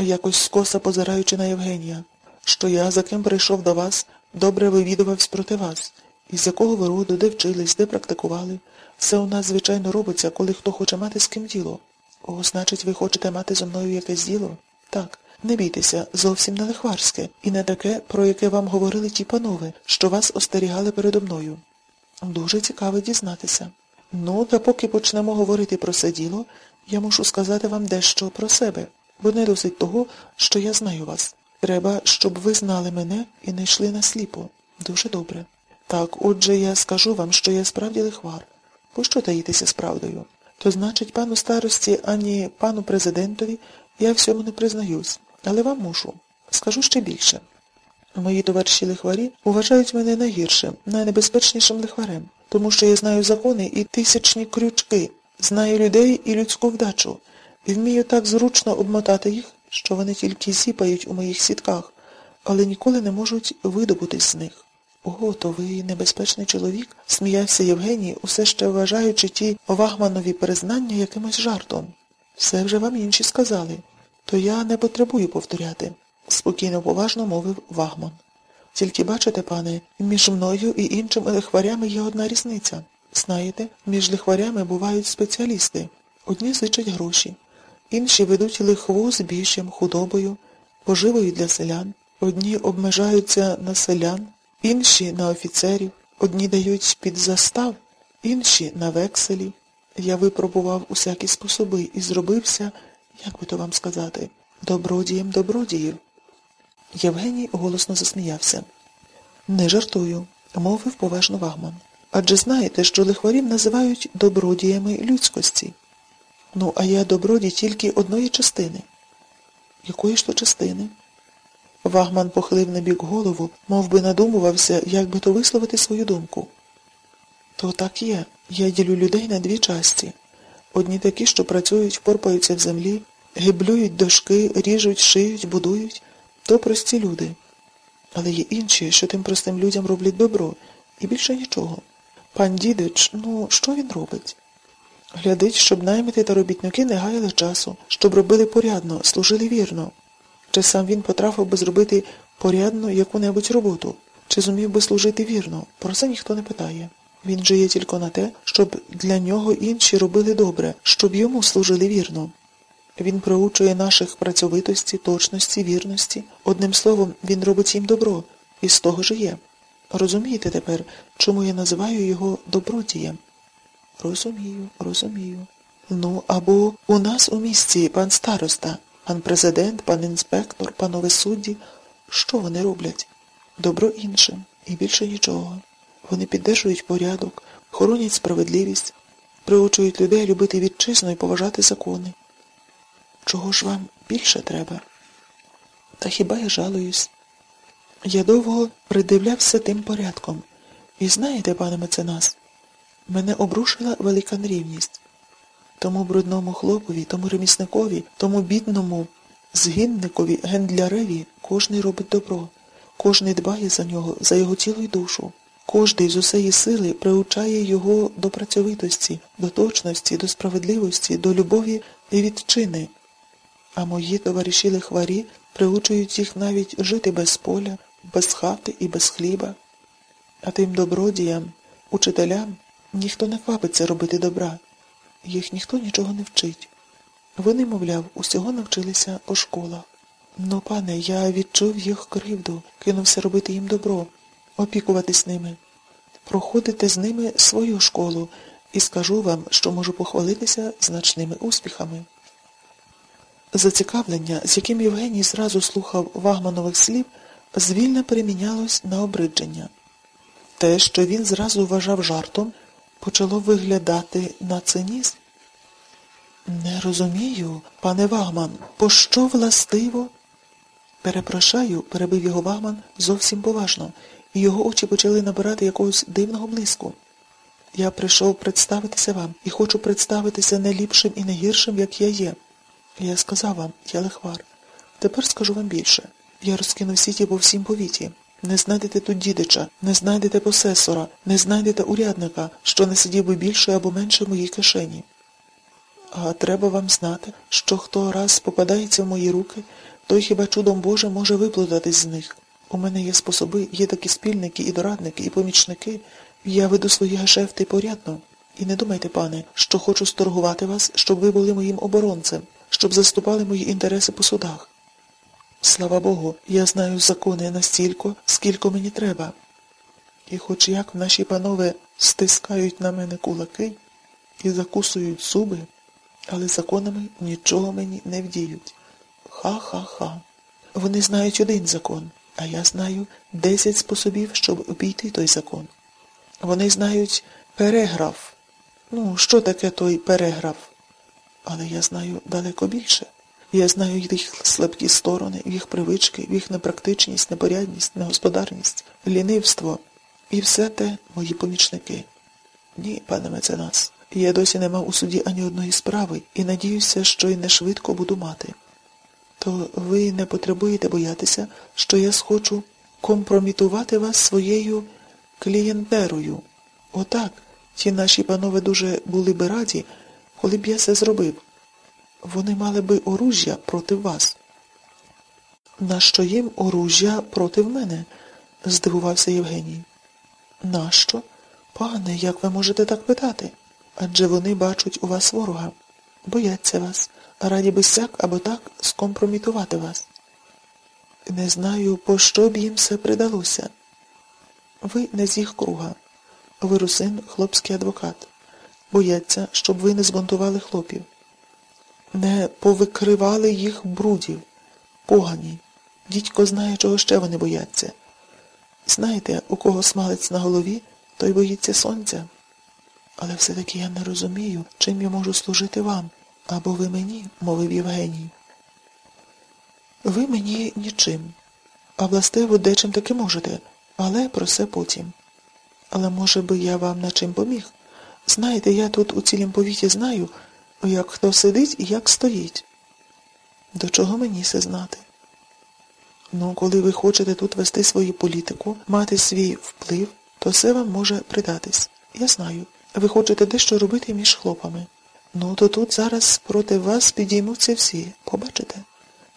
якось скоса позираючи на Євгенія, що я, за ким прийшов до вас, добре вивідувався проти вас, із якого ви роду, де вчились, де практикували. Все у нас, звичайно, робиться, коли хто хоче мати з ким діло. О, значить, ви хочете мати зо мною якесь діло? Так, не бійтеся, зовсім не лихварське, і не таке, про яке вам говорили ті панове, що вас остерігали передо мною. Дуже цікаво дізнатися. Ну, та поки почнемо говорити про це діло, я мушу сказати вам дещо про себе, бо не досить того, що я знаю вас. Треба, щоб ви знали мене і не йшли насліпо. Дуже добре. Так, отже, я скажу вам, що я справді лихвар. Пощо таїтеся з правдою? То значить, пану старості, ані пану президентові я всьому не признаюсь, але вам мушу. Скажу ще більше. Мої товариші лихварі вважають мене найгіршим, найнебезпечнішим лихварем, тому що я знаю закони і тисячні крючки, знаю людей і людську вдачу, і вмію так зручно обмотати їх, що вони тільки зіпають у моїх сітках, але ніколи не можуть видобутись з них. Ого, то ви небезпечний чоловік, сміявся Євгеній, усе ще вважаючи ті Вагманові признання якимось жартом. Все вже вам інші сказали, то я не потребую повторяти, спокійно поважно мовив Вагман. Тільки бачите, пане, між мною і іншими лихварями є одна різниця. Знаєте, між лихварями бувають спеціалісти. Одні зичать гроші, інші ведуть лихву з біщем, худобою, поживою для селян, одні обмежаються на селян, інші на офіцерів, одні дають під застав, інші на векселі. Я випробував усякі способи і зробився, як би то вам сказати, добродієм добродіїв. Євгеній голосно засміявся. Не жартую, мовив поважно Вагман. Адже знаєте, що лихварів називають добродіями людськості. Ну, а я добродій тільки одної частини. Якої ж то частини? Вагман похилив на бік голову, мов би надумувався, як би то висловити свою думку. То так є. Я ділю людей на дві часті. Одні такі, що працюють, порпаються в землі, гиблюють дошки, ріжуть, шиють, будують, то прості люди. Але є інші, що тим простим людям роблять добро, і більше нічого. Пан дідич, ну, що він робить? Глядить, щоб наймити та робітники не гаяли часу, щоб робили порядно, служили вірно. Чи сам він потрапив би зробити порядно яку-небудь роботу, чи зумів би служити вірно, про це ніхто не питає. Він же є тільки на те, щоб для нього інші робили добре, щоб йому служили вірно. Він проучує наших працьовитості, точності, вірності. Одним словом, він робить їм добро, і з того ж є. Розумієте тепер, чому я називаю його добродієм? Розумію, розумію. Ну, або у нас у місті пан староста, пан президент, пан інспектор, панове судді. Що вони роблять? Добро іншим і більше нічого. Вони піддержують порядок, хоронять справедливість, приучують людей любити вітчизну і поважати закони. Чого ж вам більше треба? Та хіба я жалуюсь? Я довго придивлявся тим порядком. І знаєте, пане меценас, мене обрушила велика нерівність. Тому брудному хлопові, тому ремісникові, тому бідному згинникові, гендляреві кожний робить добро, кожний дбає за нього, за його тіло й душу. Кожний з усеї сили приучає його до працьовитості, до точності, до справедливості, до любові і відчини. А мої товариші лихварі приучують їх навіть жити без поля, без хати і без хліба. А тим добродіям, учителям ніхто не квапиться робити добра, їх ніхто нічого не вчить. Вони, мовляв, усього навчилися по школах. Ну, пане, я відчув їх кривду, кинувся робити їм добро, опікуватись ними, проходити з ними свою школу і скажу вам, що можу похвалитися значними успіхами. Зацікавлення, з яким Євгеній зразу слухав Вагманових слів, звільно перемінялось на обридження. Те, що він зразу вважав жартом, почало виглядати на цинізм. Не розумію, пане Вагман, пощо властиво? Перепрошаю, перебив його Вагман зовсім поважно, і його очі почали набирати якогось дивного блиску. Я прийшов представитися вам і хочу представитися не ліпшим і не гіршим, як я є. Я сказав вам, я лихвар. Тепер скажу вам більше. Я розкинув сіті по всім повіті. Не знайдете тут дідича, не знайдете посесора, не знайдете урядника, що не сидів би більше або менше в моїй кишені. А треба вам знати, що хто раз попадається в мої руки, той хіба чудом Боже може виплутатись з них. У мене є способи, є такі спільники і дорадники, і помічники. Я веду свої гешефти порядно. І не думайте, пане, що хочу сторгувати вас, щоб ви були моїм оборонцем, щоб заступали мої інтереси по судах. Слава Богу, я знаю закони настільки, скільки мені треба. І хоч як наші панове стискають на мене кулаки і закусують зуби, але законами нічого мені не вдіють. Ха-ха-ха. Вони знають один закон, а я знаю десять способів, щоб обійти той закон. Вони знають переграф. Ну, що таке той переграф? Але я знаю далеко більше. Я знаю їх слабкі сторони, їх привички, їх непрактичність, непорядність, негосподарність, лінивство. І все те мої помічники. Ні, пане меценас, я досі не мав у суді ані одної справи і надіюся, що й не швидко буду мати. То ви не потребуєте боятися, що я схочу компромітувати вас своєю клієнтерою. Отак, ті наші панове дуже були би раді, коли б я це зробив. Вони мали би оружжя проти вас. Нащо їм оружжя проти мене? здивувався Євгеній. Нащо? Пане, як ви можете так питати? Адже вони бачать у вас ворога, бояться вас, раді би сяк або так скомпромітувати вас. Не знаю, по що б їм все придалося. Ви не з їх круга. Ви русин, хлопський адвокат. Бояться, щоб ви не збунтували хлопів. Не повикривали їх брудів, погані. Дідько знає, чого ще вони бояться. Знаєте, у кого смалець на голові, той боїться сонця. Але все-таки я не розумію, чим я можу служити вам, або ви мені, мовив Євгеній. Ви мені нічим, а властиво дечим таки можете, але про це потім. Але, може би, я вам на чим поміг? Знаєте, я тут у цілім повіті знаю, як хто сидить і як стоїть. До чого мені це знати? Ну, коли ви хочете тут вести свою політику, мати свій вплив, то все вам може придатись. Я знаю. Ви хочете дещо робити між хлопами. Ну, то тут зараз проти вас підіймуться всі, побачите?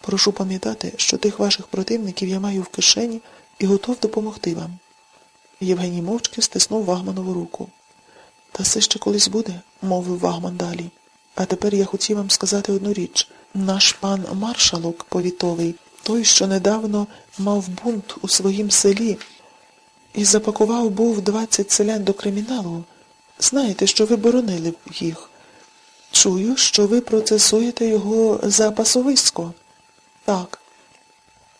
Прошу пам'ятати, що тих ваших противників я маю в кишені і готов допомогти вам. Євгеній мовчки стиснув Вагманову руку. Та все ще колись буде, мовив Вагман далі. А тепер я хотів вам сказати одну річ. Наш пан маршалок повітовий, той, що недавно мав бунт у своїм селі і запакував був двадцять селян до криміналу, знаєте, що ви боронили їх. Чую, що ви процесуєте його за пасовисько. Так,